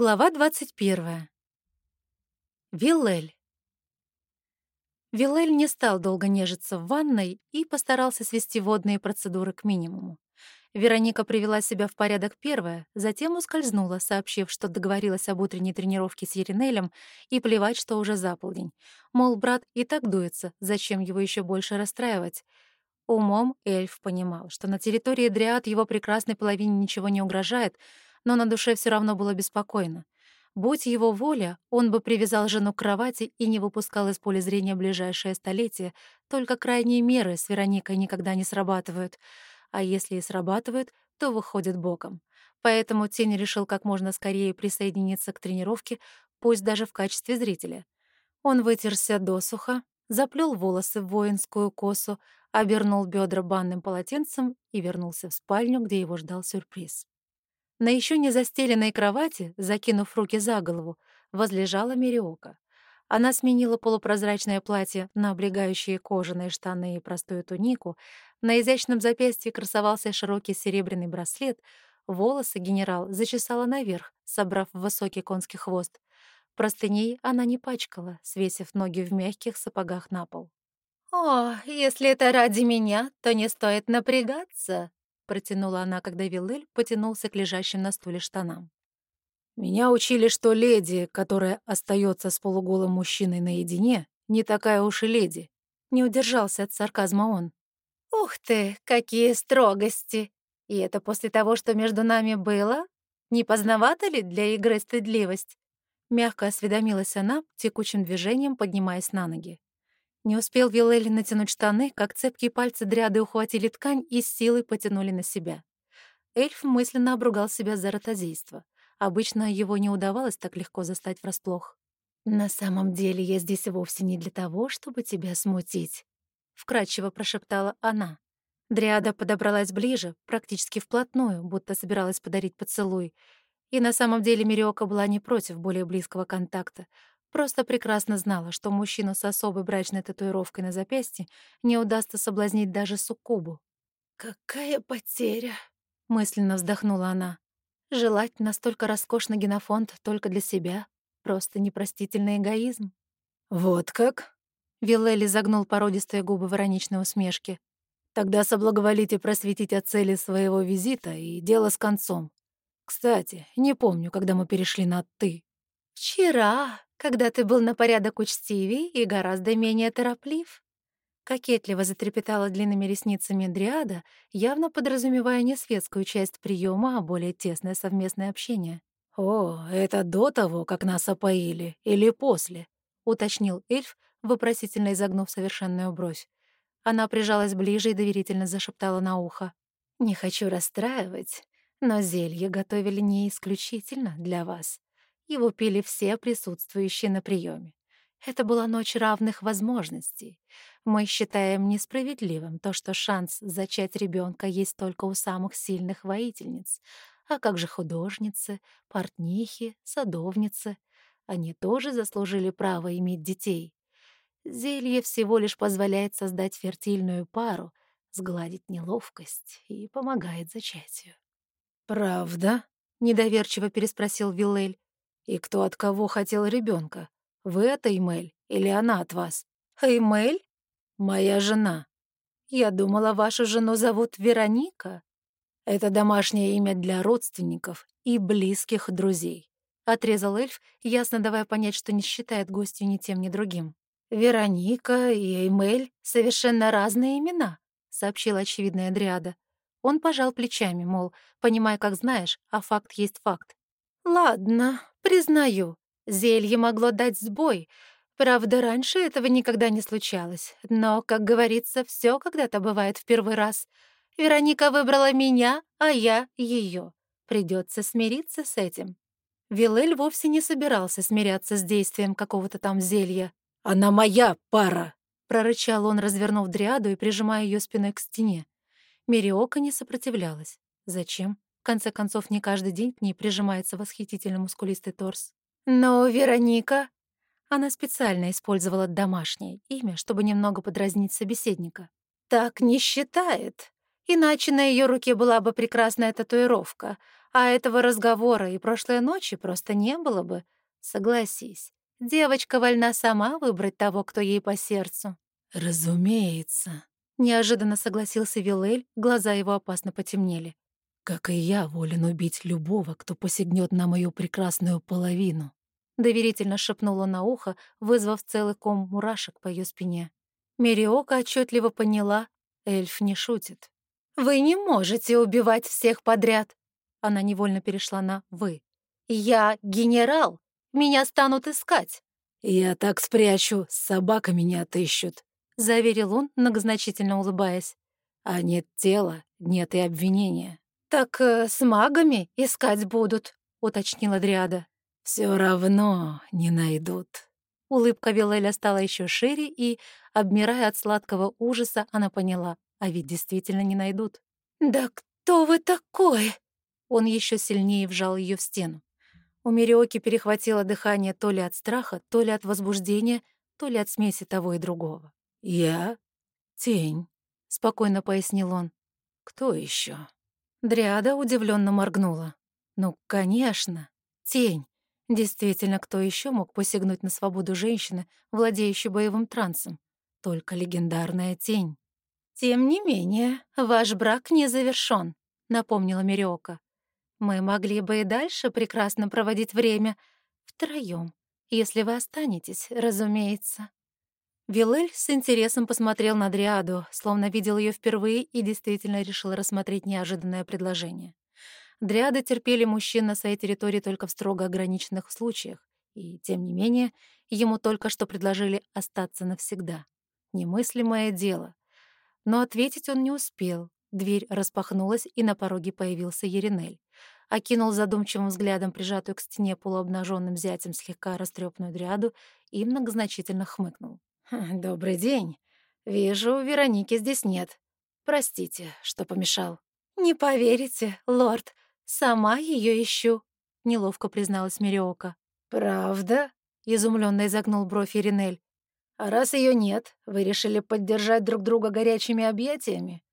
Глава 21. Виллель. Виллель не стал долго нежиться в ванной и постарался свести водные процедуры к минимуму. Вероника привела себя в порядок первая, затем ускользнула, сообщив, что договорилась об утренней тренировке с Еринелем и плевать, что уже за полдень. Мол, брат и так дуется, зачем его еще больше расстраивать. Умом эльф понимал, что на территории Дриад его прекрасной половине ничего не угрожает, но на душе все равно было беспокойно. Будь его воля, он бы привязал жену к кровати и не выпускал из поля зрения ближайшее столетие, только крайние меры с Вероникой никогда не срабатывают. А если и срабатывают, то выходят боком. Поэтому Тень решил как можно скорее присоединиться к тренировке, пусть даже в качестве зрителя. Он вытерся досуха, заплел волосы в воинскую косу, обернул бедра банным полотенцем и вернулся в спальню, где его ждал сюрприз. На еще не застеленной кровати, закинув руки за голову, возлежала Мериока. Она сменила полупрозрачное платье на облегающие кожаные штаны и простую тунику, на изящном запястье красовался широкий серебряный браслет, волосы генерал зачесала наверх, собрав в высокий конский хвост. Простыней она не пачкала, свесив ноги в мягких сапогах на пол. «О, если это ради меня, то не стоит напрягаться», протянула она, когда Виллель потянулся к лежащим на стуле штанам. «Меня учили, что леди, которая остается с полуголым мужчиной наедине, не такая уж и леди». Не удержался от сарказма он. «Ух ты, какие строгости! И это после того, что между нами было? Не поздновато ли для игры стыдливость?» Мягко осведомилась она, текучим движением поднимаясь на ноги. Не успел Вилель натянуть штаны, как цепкие пальцы дряды ухватили ткань и с силой потянули на себя. Эльф мысленно обругал себя за ротозейство. Обычно его не удавалось так легко застать врасплох. «На самом деле я здесь вовсе не для того, чтобы тебя смутить», — вкратчиво прошептала она. Дриада подобралась ближе, практически вплотную, будто собиралась подарить поцелуй. И на самом деле Мириока была не против более близкого контакта, Просто прекрасно знала, что мужчину с особой брачной татуировкой на запястье не удастся соблазнить даже суккубу. «Какая потеря!» — мысленно вздохнула она. Желать настолько роскошный генофонд только для себя — просто непростительный эгоизм. «Вот как?» — Виллели загнул породистые губы в ироничной усмешке. «Тогда соблаговолите просветить о цели своего визита и дело с концом. Кстати, не помню, когда мы перешли на «ты». «Вчера», когда ты был на порядок учтивей и гораздо менее тороплив. Кокетливо затрепетала длинными ресницами Дриада, явно подразумевая не светскую часть приема, а более тесное совместное общение. «О, это до того, как нас опоили, или после?» — уточнил эльф, вопросительно изогнув совершенную бровь. Она прижалась ближе и доверительно зашептала на ухо. «Не хочу расстраивать, но зелье готовили не исключительно для вас. Его пили все присутствующие на приеме. Это была ночь равных возможностей. Мы считаем несправедливым то, что шанс зачать ребенка есть только у самых сильных воительниц. А как же художницы, портнихи, садовницы? Они тоже заслужили право иметь детей. Зелье всего лишь позволяет создать фертильную пару, сгладить неловкость и помогает зачатию. «Правда?» — недоверчиво переспросил Виллель. И кто от кого хотел ребенка? Вы от Эймель или она от вас? Эймель? Моя жена. Я думала, вашу жену зовут Вероника. Это домашнее имя для родственников и близких друзей. Отрезал эльф, ясно давая понять, что не считает гостью ни тем, ни другим. «Вероника и Эймель — совершенно разные имена», — сообщила очевидная Дриада. Он пожал плечами, мол, понимая, как знаешь, а факт есть факт. «Ладно, признаю, зелье могло дать сбой. Правда, раньше этого никогда не случалось. Но, как говорится, все когда-то бывает в первый раз. Вероника выбрала меня, а я — ее. Придется смириться с этим». Вилель вовсе не собирался смиряться с действием какого-то там зелья. «Она моя пара!» — прорычал он, развернув дриаду и прижимая ее спиной к стене. Мериока не сопротивлялась. Зачем? Конце концов, не каждый день к ней прижимается восхитительно мускулистый торс. Но Вероника... Она специально использовала домашнее имя, чтобы немного подразнить собеседника. Так не считает. Иначе на ее руке была бы прекрасная татуировка, А этого разговора и прошлой ночи просто не было бы. Согласись, девочка вольна сама выбрать того, кто ей по сердцу. «Разумеется», — неожиданно согласился Вилель, глаза его опасно потемнели. «Как и я волен убить любого, кто посягнет на мою прекрасную половину», — доверительно шепнула на ухо, вызвав целый ком мурашек по ее спине. Мериока отчетливо поняла, эльф не шутит. «Вы не можете убивать всех подряд!» Она невольно перешла на «вы». «Я генерал! Меня станут искать!» «Я так спрячу, собака меня отыщут», — заверил он, многозначительно улыбаясь. «А нет тела, нет и обвинения». «Так э, с магами искать будут», — уточнила Дриада. Все равно не найдут». Улыбка Вилеля стала еще шире, и, обмирая от сладкого ужаса, она поняла. А ведь действительно не найдут. «Да кто вы такой?» Он еще сильнее вжал ее в стену. У Мириоки перехватило дыхание то ли от страха, то ли от возбуждения, то ли от смеси того и другого. «Я — тень», — спокойно пояснил он. «Кто еще? Дриада удивленно моргнула. «Ну, конечно, тень. Действительно, кто еще мог посягнуть на свободу женщины, владеющей боевым трансом? Только легендарная тень. «Тем не менее, ваш брак не завершён», — напомнила Мириока. «Мы могли бы и дальше прекрасно проводить время втроём, если вы останетесь, разумеется». Вилель с интересом посмотрел на Дриаду, словно видел её впервые и действительно решил рассмотреть неожиданное предложение. Дриады терпели мужчин на своей территории только в строго ограниченных случаях, и, тем не менее, ему только что предложили остаться навсегда. Немыслимое дело. Но ответить он не успел. Дверь распахнулась, и на пороге появился Еринель. Окинул задумчивым взглядом прижатую к стене полуобнаженным зятем слегка растрепанную дряду и многозначительно хмыкнул. «Хм, «Добрый день. Вижу, Вероники здесь нет. Простите, что помешал». «Не поверите, лорд, сама ее ищу», — неловко призналась Мириока. «Правда?» — изумленно изогнул бровь Иринель. А раз ее нет, вы решили поддержать друг друга горячими объятиями?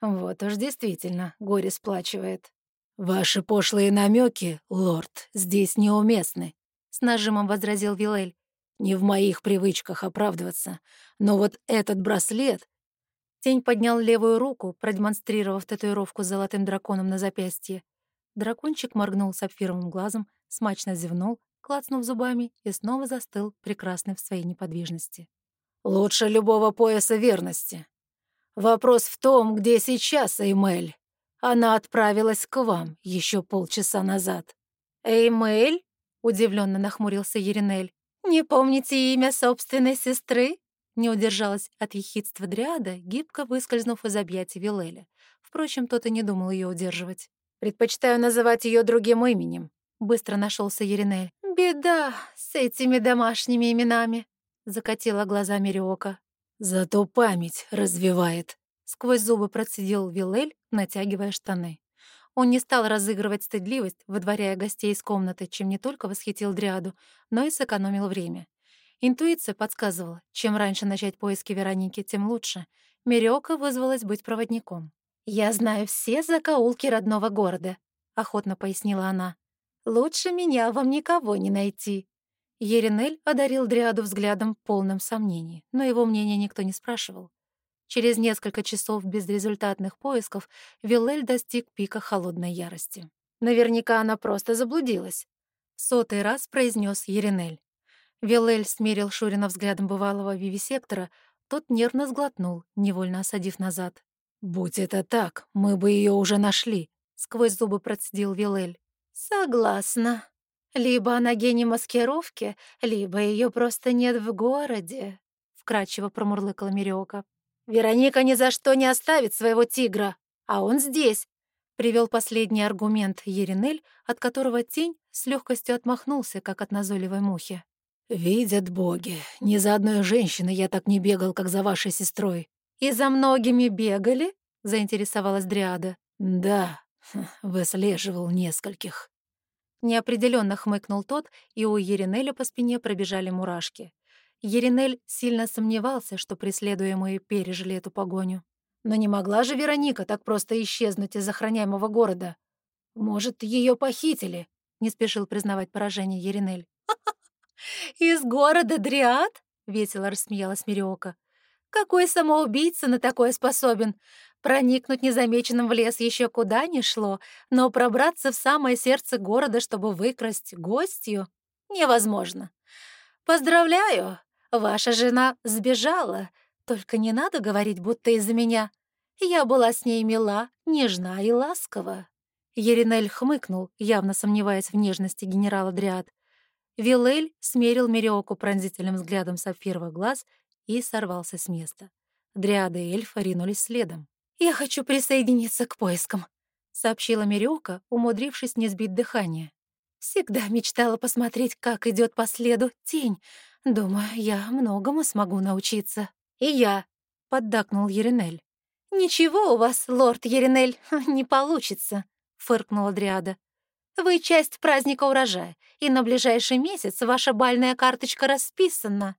Вот уж действительно, горе сплачивает. Ваши пошлые намеки, лорд, здесь неуместны, с нажимом возразил Вилель. Не в моих привычках оправдываться, но вот этот браслет... Тень поднял левую руку, продемонстрировав татуировку с золотым драконом на запястье. Дракончик моргнул сапфировым глазом, смачно зевнул, клацнув зубами, и снова застыл, прекрасный в своей неподвижности. Лучше любого пояса верности. Вопрос в том, где сейчас Эймель. Она отправилась к вам еще полчаса назад. «Эймель?» — удивленно нахмурился Еринель. «Не помните имя собственной сестры?» Не удержалась от ехидства Дриада, гибко выскользнув из объятий Вилеля. Впрочем, тот и не думал ее удерживать. «Предпочитаю называть ее другим именем», — быстро нашелся Еринель. «Беда с этими домашними именами», Закатила глаза Мериока. «Зато память развивает», — сквозь зубы процедил Вилель, натягивая штаны. Он не стал разыгрывать стыдливость, выдворяя гостей из комнаты, чем не только восхитил Дриаду, но и сэкономил время. Интуиция подсказывала, чем раньше начать поиски Вероники, тем лучше. Мериока вызвалась быть проводником. «Я знаю все закоулки родного города», — охотно пояснила она. «Лучше меня вам никого не найти». Еринель одарил Дриаду взглядом полным сомнений, но его мнение никто не спрашивал. Через несколько часов безрезультатных поисков Виллель достиг пика холодной ярости. «Наверняка она просто заблудилась», — сотый раз произнес Еринель. Виллель смерил Шурина взглядом бывалого вивисектора, тот нервно сглотнул, невольно осадив назад. «Будь это так, мы бы ее уже нашли», — сквозь зубы процедил Виллель. «Согласна», либо она гений маскировки, либо ее просто нет в городе», — вкрадчиво промурлыкала Мириока. «Вероника ни за что не оставит своего тигра, а он здесь», — привел последний аргумент Еринель, от которого тень с легкостью отмахнулся, как от назойливой мухи. «Видят боги, ни за одной женщиной я так не бегал, как за вашей сестрой». «И за многими бегали?» — заинтересовалась Дриада. «Да, выслеживал нескольких». Неопределенно хмыкнул тот, и у Еринеля по спине пробежали мурашки. Еринель сильно сомневался, что преследуемые пережили эту погоню. Но не могла же Вероника так просто исчезнуть из охраняемого города. Может, ее похитили?» — не спешил признавать поражение Еринель. «Из города Дриад?» — весело рассмеялась Мириока. «Какой самоубийца на такое способен? Проникнуть незамеченным в лес еще куда ни шло, но пробраться в самое сердце города, чтобы выкрасть гостью, невозможно. Поздравляю, ваша жена сбежала, только не надо говорить, будто из-за меня. Я была с ней мила, нежна и ласкова». Еринель хмыкнул, явно сомневаясь в нежности генерала Дриад. Вилель смерил Мериоку пронзительным взглядом сапфировых глаз и сорвался с места. Дриады и эльфа ринулись следом. «Я хочу присоединиться к поискам», — сообщила Мериока, умудрившись не сбить дыхание. «Всегда мечтала посмотреть, как идет по следу тень. Думаю, я многому смогу научиться». «И я», — поддакнул Еринель. «Ничего у вас, лорд Еринель, не получится», — фыркнула Дриада. «Вы часть праздника урожая, и на ближайший месяц ваша бальная карточка расписана».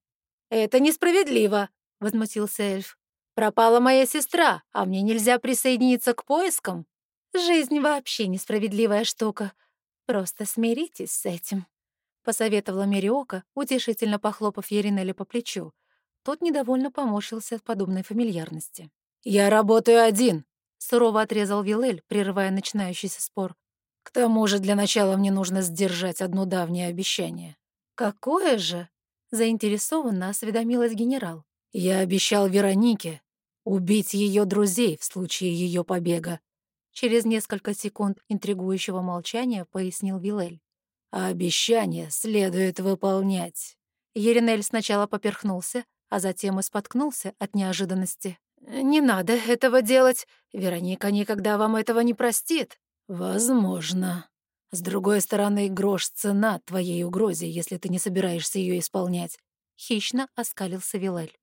«Это несправедливо», — возмутился эльф. «Пропала моя сестра, а мне нельзя присоединиться к поискам». «Жизнь вообще несправедливая штука. Просто смиритесь с этим», — посоветовала Мериока, утешительно похлопав Еринеля по плечу. Тот недовольно поморщился от подобной фамильярности. «Я работаю один», — сурово отрезал Вилель, прерывая начинающийся спор. «К тому же для начала мне нужно сдержать одно давнее обещание». «Какое же?» — заинтересованно осведомилась генерал. «Я обещал Веронике убить ее друзей в случае ее побега», через несколько секунд интригующего молчания пояснил Вилель. «А обещание следует выполнять». Еринель сначала поперхнулся, а затем и споткнулся от неожиданности. «Не надо этого делать. Вероника никогда вам этого не простит». «Возможно. С другой стороны, грош цена твоей угрозе, если ты не собираешься ее исполнять». Хищно оскалился Вилель.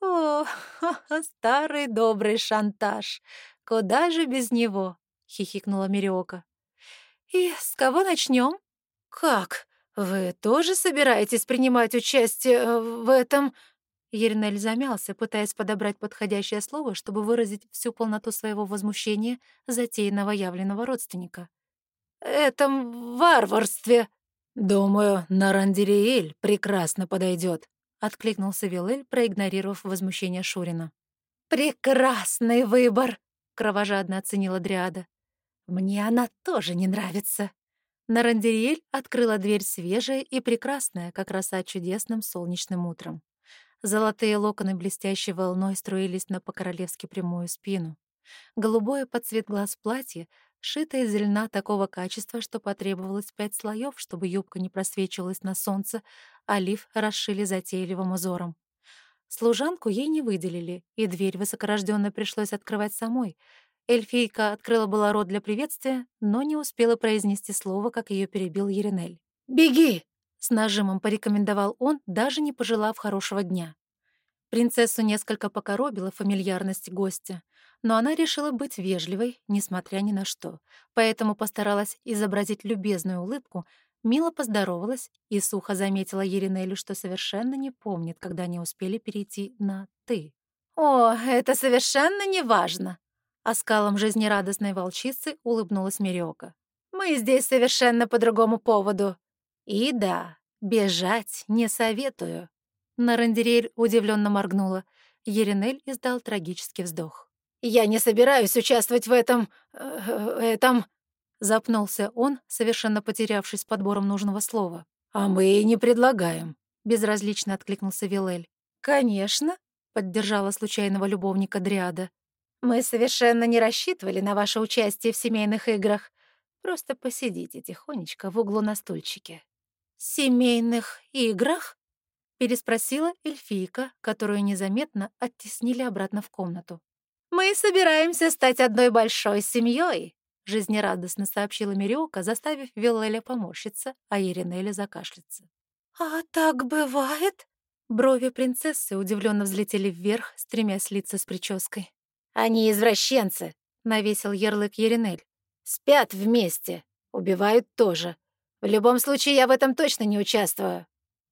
«О, старый добрый шантаж. Куда же без него?» — хихикнула Мириока. «И с кого начнем? «Как? Вы тоже собираетесь принимать участие э, в этом?» Ернель замялся, пытаясь подобрать подходящее слово, чтобы выразить всю полноту своего возмущения затеянного явленного родственника. «Этом варварстве!» «Думаю, на Рандериэль прекрасно подойдет», — откликнулся Вилель, проигнорировав возмущение Шурина. «Прекрасный выбор!» — кровожадно оценила Дриада. «Мне она тоже не нравится». Нарандериэль открыла дверь свежая и прекрасная, как роса чудесным солнечным утром. Золотые локоны блестящей волной струились на по-королевски прямую спину. Голубое под цвет глаз платье, шитое из льна такого качества, что потребовалось пять слоев, чтобы юбка не просвечивалась на солнце, а лиф расшили затейливым узором. Служанку ей не выделили, и дверь высокорождённой пришлось открывать самой. Эльфийка открыла была рот для приветствия, но не успела произнести слово, как ее перебил Еринель. «Беги!» С нажимом порекомендовал он, даже не пожелав хорошего дня. Принцессу несколько покоробила фамильярность гостя, но она решила быть вежливой, несмотря ни на что, поэтому постаралась изобразить любезную улыбку, мило поздоровалась и сухо заметила Еринелю, что совершенно не помнит, когда они успели перейти на «ты». «О, это совершенно не важно!» Оскалом жизнерадостной волчицы улыбнулась Мириока. «Мы здесь совершенно по другому поводу. И да, бежать не советую. Нарандерель удивленно моргнула. Еринель издал трагический вздох. «Я не собираюсь участвовать в этом... Э, этом...» Запнулся он, совершенно потерявшись подбором нужного слова. «А мы и не предлагаем», — безразлично откликнулся Вилель. «Конечно», — поддержала случайного любовника Дриада. «Мы совершенно не рассчитывали на ваше участие в семейных играх. Просто посидите тихонечко в углу на стульчике». «Семейных играх?» — переспросила эльфийка, которую незаметно оттеснили обратно в комнату. «Мы собираемся стать одной большой семьей», — жизнерадостно сообщила Мириока, заставив Виллеля поморщиться, а Иринеля закашляться. «А так бывает?» Брови принцессы удивленно взлетели вверх, стремясь слиться с прической. «Они извращенцы», — навесил ярлык Еринель. «Спят вместе, убивают тоже. В любом случае, я в этом точно не участвую».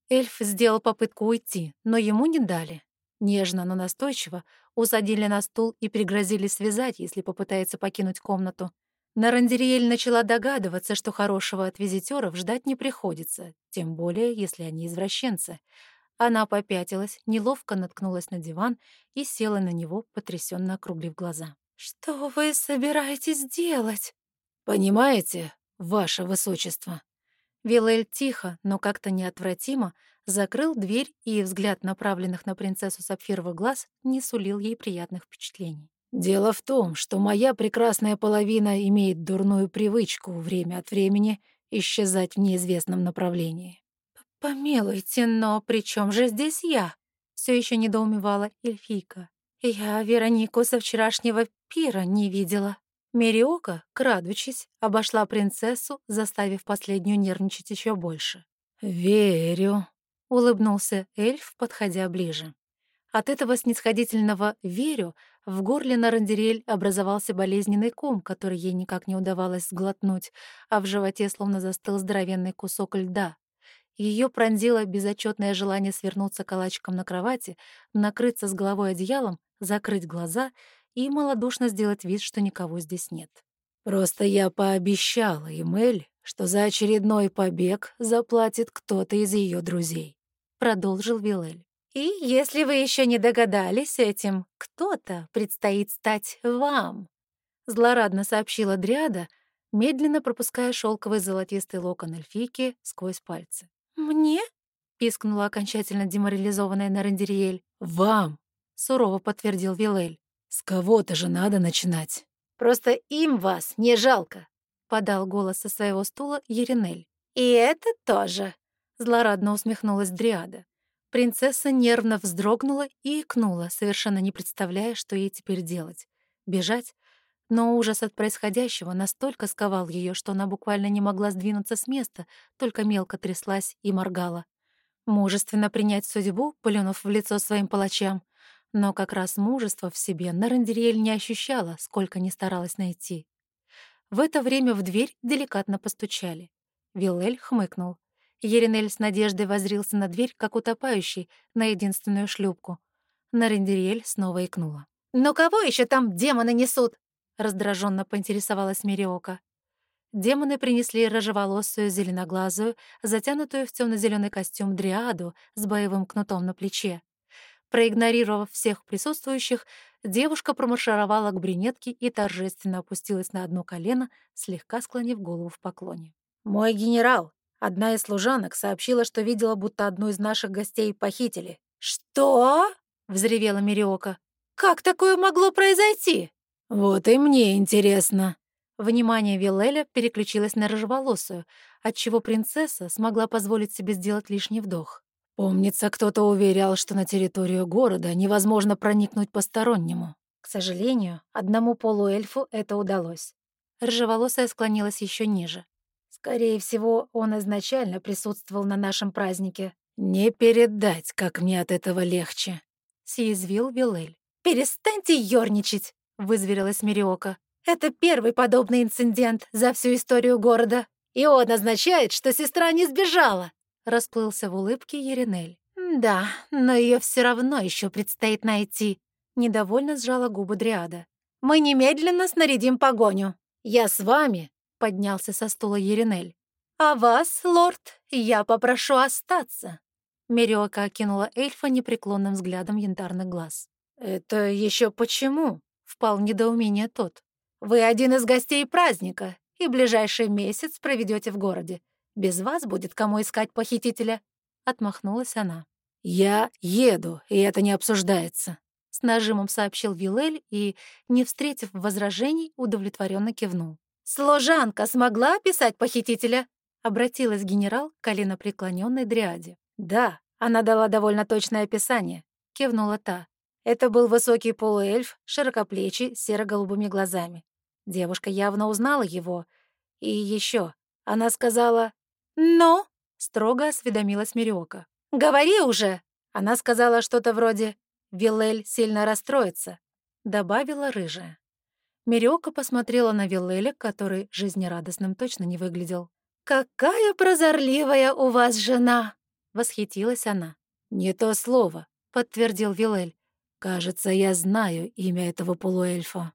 Эльф сделал попытку уйти, но ему не дали. Нежно, но настойчиво усадили на стул и пригрозили связать, если попытается покинуть комнату. Нарандериэль начала догадываться, что хорошего от визитеров ждать не приходится, тем более, если они извращенцы. Она попятилась, неловко наткнулась на диван и села на него, потрясенно округлив глаза. «Что вы собираетесь делать?» «Понимаете, ваше высочество?» Вилель тихо, но как-то неотвратимо закрыл дверь, и взгляд направленных на принцессу сапфировых глаз не сулил ей приятных впечатлений. «Дело в том, что моя прекрасная половина имеет дурную привычку время от времени исчезать в неизвестном направлении». «Помилуйте, но при чем же здесь я?» — все еще недоумевала эльфийка. «Я Веронику со вчерашнего пира не видела». Мериока, крадучись, обошла принцессу, заставив последнюю нервничать еще больше. «Верю», — улыбнулся эльф, подходя ближе. От этого снисходительного «верю» в горле Нарандерель образовался болезненный ком, который ей никак не удавалось сглотнуть, а в животе словно застыл здоровенный кусок льда. Ее пронзило безотчетное желание свернуться калачиком на кровати, накрыться с головой одеялом, закрыть глаза и малодушно сделать вид, что никого здесь нет. «Просто я пообещала Эмель, что за очередной побег заплатит кто-то из ее друзей», — продолжил Вилель. «И если вы еще не догадались этим, кто-то предстоит стать вам», — злорадно сообщила Дриада, медленно пропуская шелковый золотистый локон эльфийки сквозь пальцы. «Мне?» — пискнула окончательно деморализованная Нарандериэль. «Вам!» — сурово подтвердил Вилель. «С кого-то же надо начинать». «Просто им вас не жалко», — подал голос со своего стула Еринель. «И это тоже», — злорадно усмехнулась Дриада. Принцесса нервно вздрогнула и икнула, совершенно не представляя, что ей теперь делать. Бежать? Но ужас от происходящего настолько сковал ее, что она буквально не могла сдвинуться с места, только мелко тряслась и моргала. Мужественно принять судьбу, плюнув в лицо своим палачам — но как раз мужество в себе Нарандериэль не ощущала, сколько ни старалась найти. В это время в дверь деликатно постучали. Виллель хмыкнул. Еринель с надеждой возрился на дверь, как утопающий, на единственную шлюпку. Нарандериэль снова икнула. «Но кого еще там демоны несут?» — раздраженно поинтересовалась Мириока. Демоны принесли рыжеволосую, зеленоглазую, затянутую в темно зеленый костюм дриаду с боевым кнутом на плече. Проигнорировав всех присутствующих, девушка промаршировала к брюнетке и торжественно опустилась на одно колено, слегка склонив голову в поклоне. «Мой генерал!» Одна из служанок сообщила, что видела, будто одну из наших гостей похитили. «Что?» — взревела Мириока. «Как такое могло произойти?» «Вот и мне интересно». Внимание Виллеля переключилось на рыжеволосую, отчего принцесса смогла позволить себе сделать лишний вдох. Помнится, кто-то уверял, что на территорию города невозможно проникнуть постороннему. К сожалению, одному полуэльфу это удалось. Рыжеволосая склонилась еще ниже. Скорее всего, он изначально присутствовал на нашем празднике. «Не передать, как мне от этого легче», — съязвил Вилель. «Перестаньте ёрничать», — вызверилась Мириока. «Это первый подобный инцидент за всю историю города, и он означает, что сестра не сбежала. Расплылся в улыбке Еринель. «Да, но ее все равно еще предстоит найти». Недовольно сжала губы Дриада. «Мы немедленно снарядим погоню. Я с вами», — поднялся со стула Еринель. «А вас, лорд, я попрошу остаться». Мериока окинула эльфа непреклонным взглядом янтарных глаз. «Это еще почему?» — впал в недоумение тот. «Вы один из гостей праздника, и ближайший месяц проведете в городе. Без вас будет кому искать похитителя», — отмахнулась она. «Я еду, и это не обсуждается», — с нажимом сообщил Вилель и, не встретив возражений, удовлетворенно кивнул. «Служанка смогла описать похитителя?» — обратилась генерал к коленопреклонённой дриаде. «Да, она дала довольно точное описание», — кивнула та. Это был высокий полуэльф, широкоплечий, с серо-голубыми глазами. Девушка явно узнала его. И еще, она сказала, «Ну?» — строго осведомилась Мириока. «Говори уже!» Она сказала что-то вроде «Виллель сильно расстроится», — добавила рыжая. Мириока посмотрела на Виллеля, который жизнерадостным точно не выглядел. «Какая прозорливая у вас жена!» — восхитилась она. «Не то слово», — подтвердил Виллель. «Кажется, я знаю имя этого полуэльфа».